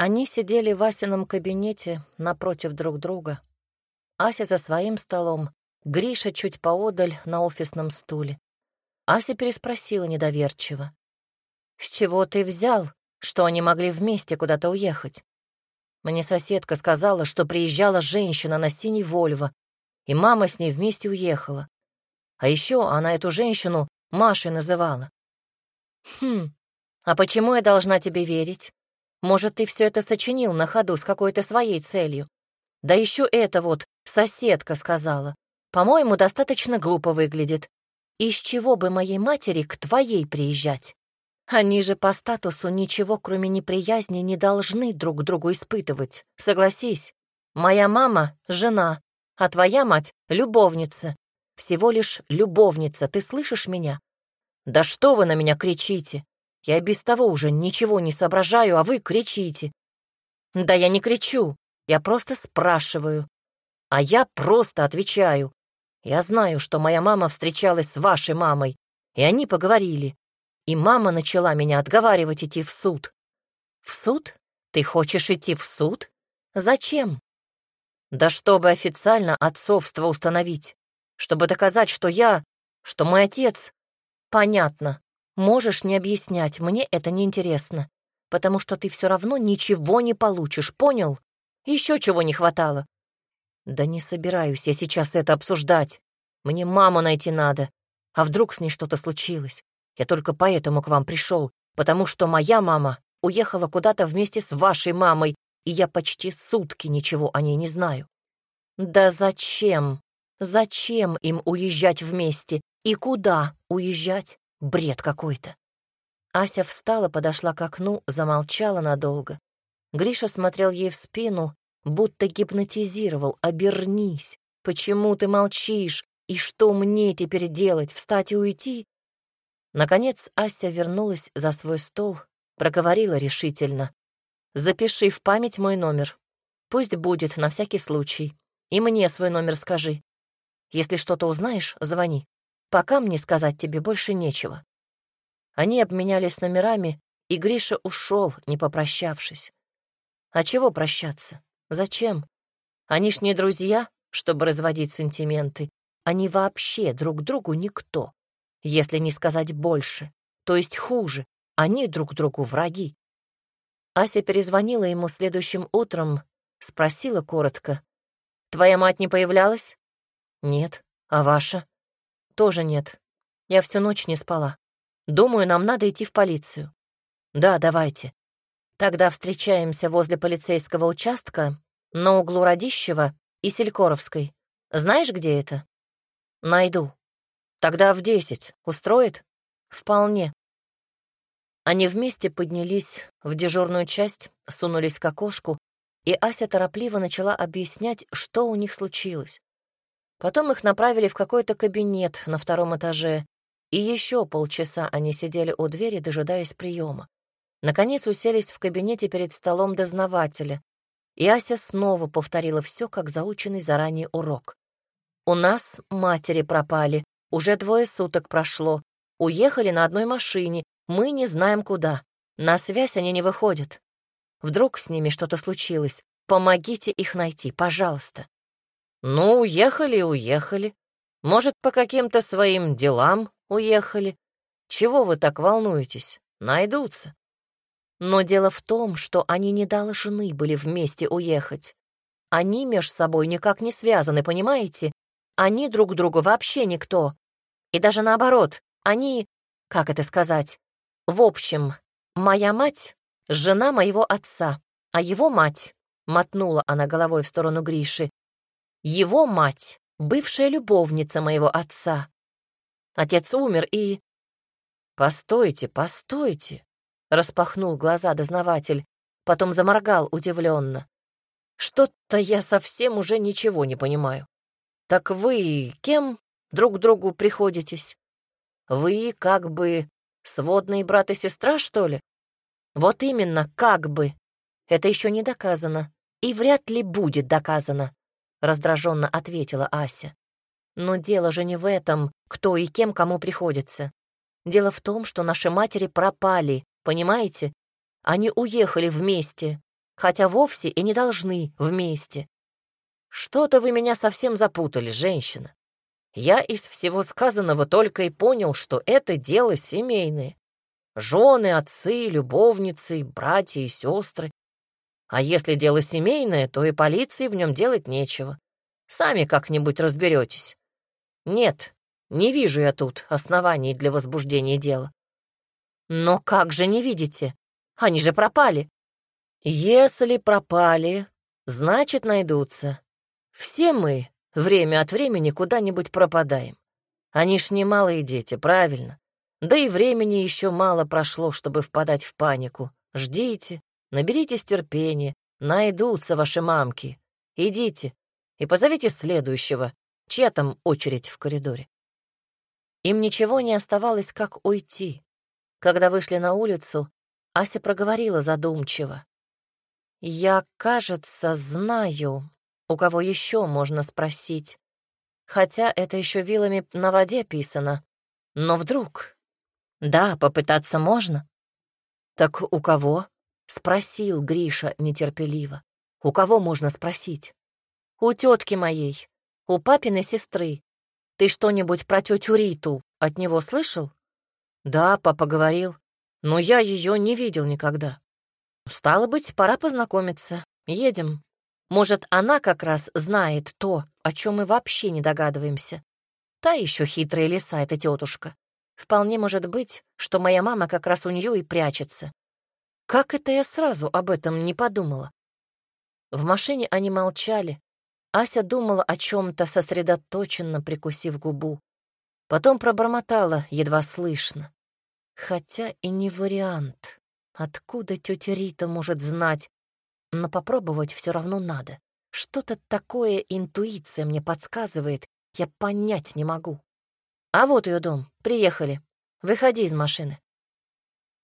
Они сидели в Асином кабинете напротив друг друга. Ася за своим столом, Гриша чуть поодаль на офисном стуле. Ася переспросила недоверчиво. «С чего ты взял, что они могли вместе куда-то уехать?» Мне соседка сказала, что приезжала женщина на синий Вольво, и мама с ней вместе уехала. А еще она эту женщину Машей называла. «Хм, а почему я должна тебе верить? Может, ты все это сочинил на ходу с какой-то своей целью? Да еще это вот соседка сказала. По-моему, достаточно глупо выглядит. Из чего бы моей матери к твоей приезжать? Они же по статусу ничего, кроме неприязни, не должны друг другу испытывать. Согласись, моя мама — жена, а твоя мать — любовница. Всего лишь любовница, ты слышишь меня? Да что вы на меня кричите? Я без того уже ничего не соображаю, а вы кричите. Да я не кричу, я просто спрашиваю. А я просто отвечаю. Я знаю, что моя мама встречалась с вашей мамой, и они поговорили. И мама начала меня отговаривать идти в суд. В суд? Ты хочешь идти в суд? Зачем? Да чтобы официально отцовство установить. Чтобы доказать, что я, что мой отец... Понятно. Можешь не объяснять, мне это не интересно, потому что ты все равно ничего не получишь, понял? Еще чего не хватало. Да не собираюсь я сейчас это обсуждать. Мне маму найти надо. А вдруг с ней что-то случилось? Я только поэтому к вам пришел, потому что моя мама уехала куда-то вместе с вашей мамой, и я почти сутки ничего о ней не знаю. Да зачем? Зачем им уезжать вместе? И куда уезжать? Бред какой-то. Ася встала, подошла к окну, замолчала надолго. Гриша смотрел ей в спину, будто гипнотизировал. «Обернись! Почему ты молчишь? И что мне теперь делать? Встать и уйти?» Наконец Ася вернулась за свой стол, проговорила решительно. «Запиши в память мой номер. Пусть будет на всякий случай. И мне свой номер скажи. Если что-то узнаешь, звони. Пока мне сказать тебе больше нечего». Они обменялись номерами, и Гриша ушел, не попрощавшись. А чего прощаться? Зачем? Они ж не друзья, чтобы разводить сантименты. Они вообще друг другу никто, если не сказать больше, то есть хуже. Они друг другу враги. Ася перезвонила ему следующим утром, спросила коротко. «Твоя мать не появлялась?» «Нет. А ваша?» «Тоже нет. Я всю ночь не спала. Думаю, нам надо идти в полицию». «Да, давайте. Тогда встречаемся возле полицейского участка на углу Радищева и Селькоровской. Знаешь, где это?» «Найду. Тогда в десять. Устроит?» «Вполне». Они вместе поднялись в дежурную часть, сунулись к окошку, и Ася торопливо начала объяснять, что у них случилось. Потом их направили в какой-то кабинет на втором этаже, и еще полчаса они сидели у двери, дожидаясь приема. Наконец уселись в кабинете перед столом дознавателя, и Ася снова повторила все, как заученный заранее урок. «У нас матери пропали, уже двое суток прошло, уехали на одной машине, мы не знаем куда, на связь они не выходят. Вдруг с ними что-то случилось, помогите их найти, пожалуйста». «Ну, уехали, уехали. Может, по каким-то своим делам уехали. Чего вы так волнуетесь? Найдутся». Но дело в том, что они не должны были вместе уехать. Они между собой никак не связаны, понимаете? Они друг другу вообще никто. И даже наоборот, они, как это сказать, в общем, моя мать — жена моего отца, а его мать, — мотнула она головой в сторону Гриши, его мать — бывшая любовница моего отца. Отец умер и... «Постойте, постойте!» — распахнул глаза дознаватель, потом заморгал удивленно. «Что-то я совсем уже ничего не понимаю. Так вы кем друг другу приходитесь? Вы как бы сводные брат и сестра, что ли? Вот именно, как бы. Это еще не доказано и вряд ли будет доказано. — раздраженно ответила Ася. «Но дело же не в этом, кто и кем кому приходится. Дело в том, что наши матери пропали, понимаете? Они уехали вместе. хотя вовсе и не должны вместе. Что-то вы меня совсем запутали, женщина. Я из всего сказанного только и понял, что это дело семейное. Жены, отцы, любовницы, братья и сестры. А если дело семейное, то и полиции в нем делать нечего. Сами как-нибудь разберетесь. Нет, не вижу я тут оснований для возбуждения дела. Но как же не видите? Они же пропали. Если пропали, значит, найдутся. Все мы время от времени куда-нибудь пропадаем. Они ж не малые дети, правильно? Да и времени еще мало прошло, чтобы впадать в панику. Ждите, наберитесь терпения, найдутся ваши мамки. Идите и позовите следующего, чья там очередь в коридоре. Им ничего не оставалось, как уйти. Когда вышли на улицу, Ася проговорила задумчиво. «Я, кажется, знаю, у кого еще можно спросить. Хотя это еще вилами на воде писано. Но вдруг... Да, попытаться можно. Так у кого? Спросил Гриша нетерпеливо. У кого можно спросить? У тетки моей, у папиной сестры. Ты что-нибудь про тетю Риту от него слышал? Да, папа говорил, но я ее не видел никогда. Стало быть, пора познакомиться. Едем. Может, она как раз знает то, о чем мы вообще не догадываемся. Та еще хитрая лиса эта тетушка. Вполне может быть, что моя мама как раз у нее и прячется. Как это я сразу об этом не подумала? В машине они молчали. Ася думала о чем-то сосредоточенно, прикусив губу. Потом пробормотала, едва слышно. Хотя и не вариант. Откуда тетя Рита может знать, но попробовать все равно надо. Что-то такое интуиция мне подсказывает, я понять не могу. А вот ее дом, приехали. Выходи из машины.